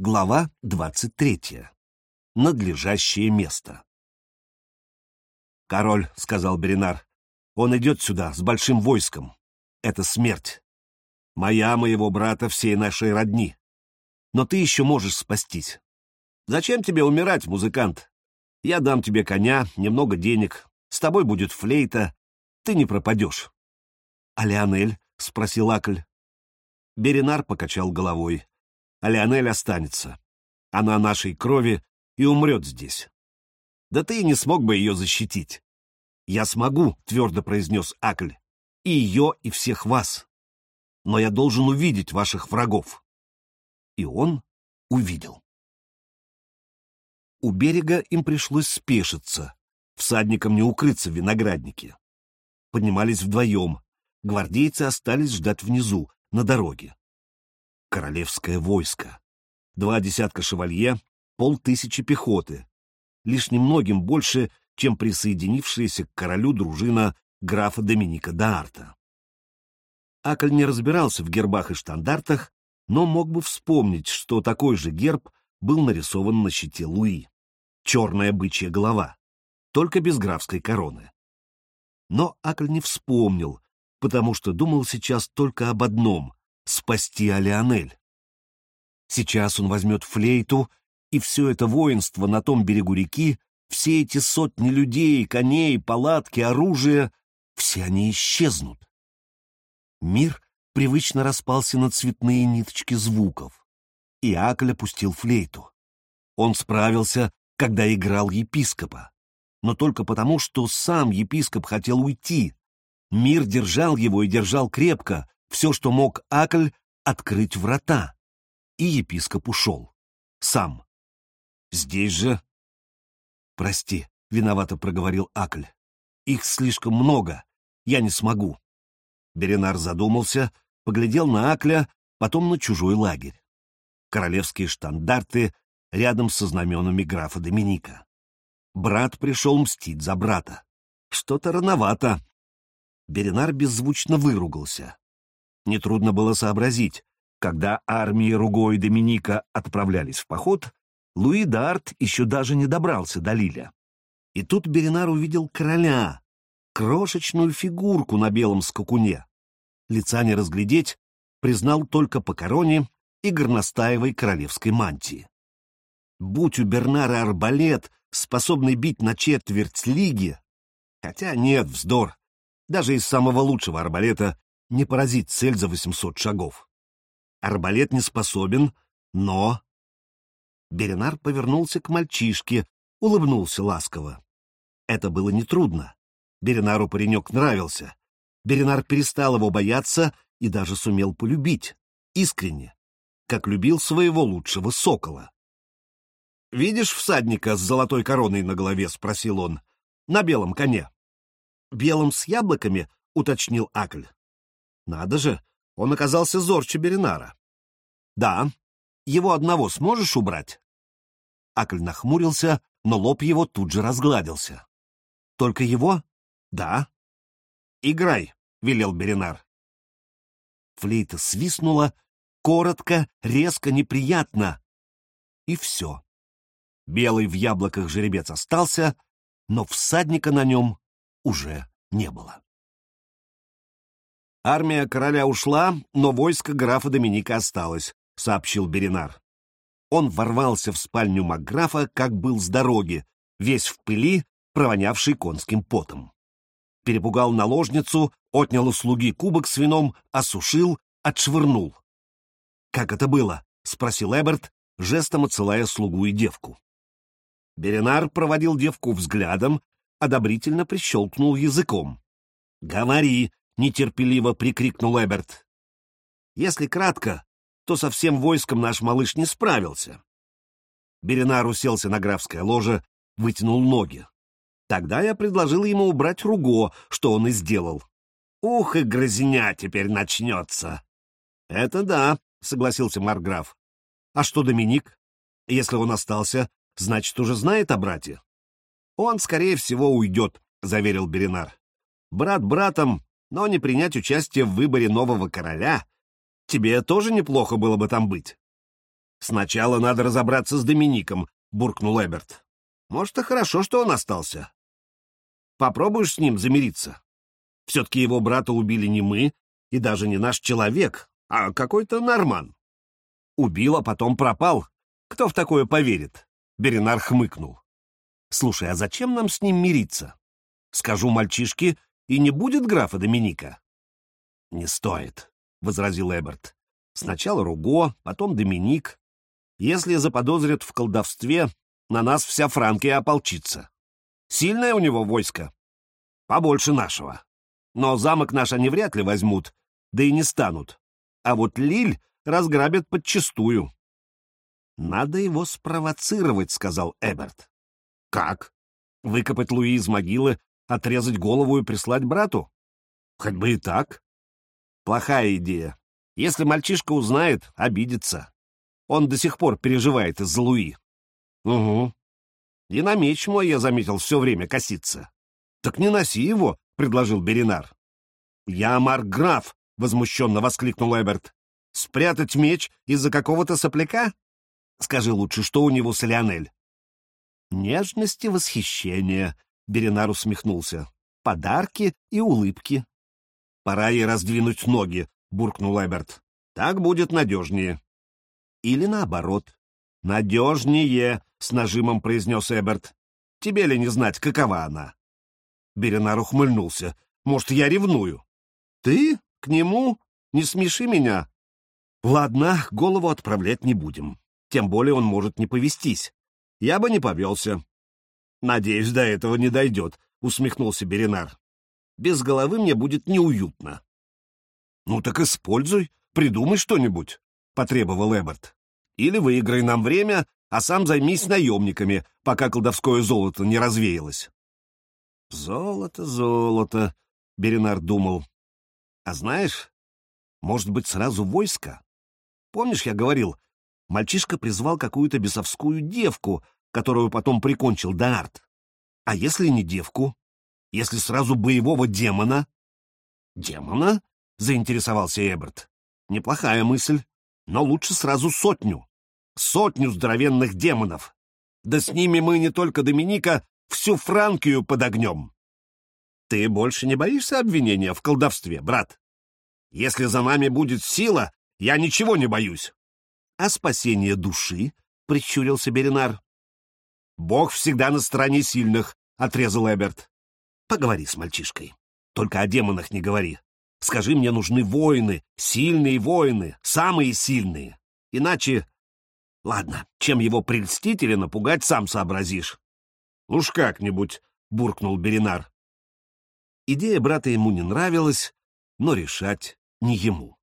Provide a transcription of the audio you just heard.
Глава 23. Надлежащее место. «Король», — сказал Беринар, — «он идет сюда с большим войском. Это смерть. Моя, моего брата, всей нашей родни. Но ты еще можешь спастись. Зачем тебе умирать, музыкант? Я дам тебе коня, немного денег, с тобой будет флейта, ты не пропадешь». «А Леонель?» — спросил Акль. Беринар покачал головой а Леонель останется. Она нашей крови и умрет здесь. Да ты и не смог бы ее защитить. Я смогу, твердо произнес Акль, и ее, и всех вас. Но я должен увидеть ваших врагов. И он увидел. У берега им пришлось спешиться. Всадникам не укрыться в винограднике. Поднимались вдвоем. Гвардейцы остались ждать внизу, на дороге королевское войско. Два десятка шевалье, полтысячи пехоты. Лишь немногим больше, чем присоединившаяся к королю дружина графа Доминика д'Арта. Акль не разбирался в гербах и штандартах, но мог бы вспомнить, что такой же герб был нарисован на щите Луи. Черная бычья голова, только без графской короны. Но Акль не вспомнил, потому что думал сейчас только об одном спасти Алионель. Сейчас он возьмет флейту, и все это воинство на том берегу реки, все эти сотни людей, коней, палатки, оружия, все они исчезнут. Мир привычно распался на цветные ниточки звуков, и Акль опустил флейту. Он справился, когда играл епископа, но только потому, что сам епископ хотел уйти. Мир держал его и держал крепко, все, что мог Акль, открыть врата. И епископ ушел. Сам. Здесь же... Прости, виновато проговорил Акль. Их слишком много. Я не смогу. Беренар задумался, поглядел на Акля, потом на чужой лагерь. Королевские штандарты рядом со знаменами графа Доминика. Брат пришел мстить за брата. Что-то рановато. Беренар беззвучно выругался. Нетрудно было сообразить, когда армии Руго и Доминика отправлялись в поход, Луи д'Арт еще даже не добрался до Лиля. И тут Беринар увидел короля, крошечную фигурку на белом скакуне. Лица не разглядеть, признал только по короне и горностаевой королевской мантии. Будь у Бернара арбалет, способный бить на четверть лиги, хотя нет, вздор, даже из самого лучшего арбалета не поразить цель за 800 шагов. Арбалет не способен, но... Беринар повернулся к мальчишке, улыбнулся ласково. Это было нетрудно. Беринару паренек нравился. Беринар перестал его бояться и даже сумел полюбить. Искренне. Как любил своего лучшего сокола. «Видишь всадника с золотой короной на голове?» — спросил он. «На белом коне». «Белым с яблоками?» — уточнил Акль. Надо же, он оказался зорче Беринара. Да, его одного сможешь убрать? Акль нахмурился, но лоб его тут же разгладился. Только его? Да. Играй, велел Беринар. Флейта свистнула, коротко, резко, неприятно. И все. Белый в яблоках жеребец остался, но всадника на нем уже не было. «Армия короля ушла, но войско графа Доминика осталось», — сообщил Беринар. Он ворвался в спальню Макграфа, как был с дороги, весь в пыли, провонявший конским потом. Перепугал наложницу, отнял у слуги кубок с вином, осушил, отшвырнул. «Как это было?» — спросил Эберт, жестом отсылая слугу и девку. Беринар проводил девку взглядом, одобрительно прищелкнул языком. «Говори!» Нетерпеливо прикрикнул Эберт. Если кратко, то со всем войском наш малыш не справился. Беринар уселся на графское ложе, вытянул ноги. Тогда я предложил ему убрать Руго, что он и сделал. Ух, и грозня теперь начнется. Это да, согласился Марграф. А что Доминик? Если он остался, значит, уже знает о брате. Он, скорее всего, уйдет, заверил Беринар. Брат братом, но не принять участие в выборе нового короля, тебе тоже неплохо было бы там быть. Сначала надо разобраться с Домиником, буркнул Эберт. Может, и хорошо, что он остался. Попробуешь с ним замириться? Все-таки его брата убили не мы, и даже не наш человек, а какой-то норман. Убил, а потом пропал. Кто в такое поверит? Беринар хмыкнул. Слушай, а зачем нам с ним мириться? Скажу мальчишке, и не будет графа Доминика. Не стоит, — возразил Эберт. Сначала Руго, потом Доминик. Если заподозрят в колдовстве, на нас вся Франкия ополчится. Сильное у него войско. Побольше нашего. Но замок наш они вряд ли возьмут, да и не станут. А вот Лиль разграбят подчистую. «Надо его спровоцировать», — сказал Эберт. «Как? Выкопать Луи из могилы, отрезать голову и прислать брату? Хоть бы и так. Плохая идея. Если мальчишка узнает, обидится. Он до сих пор переживает из-за Луи. Угу. И на меч мой, я заметил, все время косится. Так не носи его, — предложил Беринар. Я Маркграф, — возмущенно воскликнул Эберт. Спрятать меч из-за какого-то сопляка? Скажи лучше, что у него с Леонель? Нежность и восхищение, — Беринар усмехнулся. Подарки и улыбки. Пора ей раздвинуть ноги, — буркнул Эберт. Так будет надежнее. Или наоборот. Надежнее, — с нажимом произнес Эберт. Тебе ли не знать, какова она? Беринар ухмыльнулся. Может, я ревную? Ты? К нему? Не смеши меня. Ладно, голову отправлять не будем. Тем более он может не повестись. Я бы не повелся. Надеюсь, до этого не дойдет, усмехнулся Беринар. Без головы мне будет неуютно. Ну так используй, придумай что-нибудь, потребовал Эберт. Или выиграй нам время, а сам займись наемниками, пока колдовское золото не развеялось. Золото, золото, Беринар думал. А знаешь, может быть, сразу войско? Помнишь, я говорил, мальчишка призвал какую-то бесовскую девку, которую потом прикончил Даарт. А если не девку? Если сразу боевого демона? Демона? Заинтересовался Эберт. Неплохая мысль, но лучше сразу сотню. Сотню здоровенных демонов. Да с ними мы не только Доминика, всю Франкию под огнем. Ты больше не боишься обвинения в колдовстве, брат? Если за нами будет сила, я ничего не боюсь. А спасение души? — прищурился Беринар. Бог всегда на стороне сильных, — отрезал Эберт. Поговори с мальчишкой. Только о демонах не говори. Скажи, мне нужны воины, сильные воины, самые сильные. Иначе... Ладно, чем его прельстить или напугать, сам сообразишь. Уж как-нибудь, — буркнул Беринар. Идея брата ему не нравилась, но решать не ему.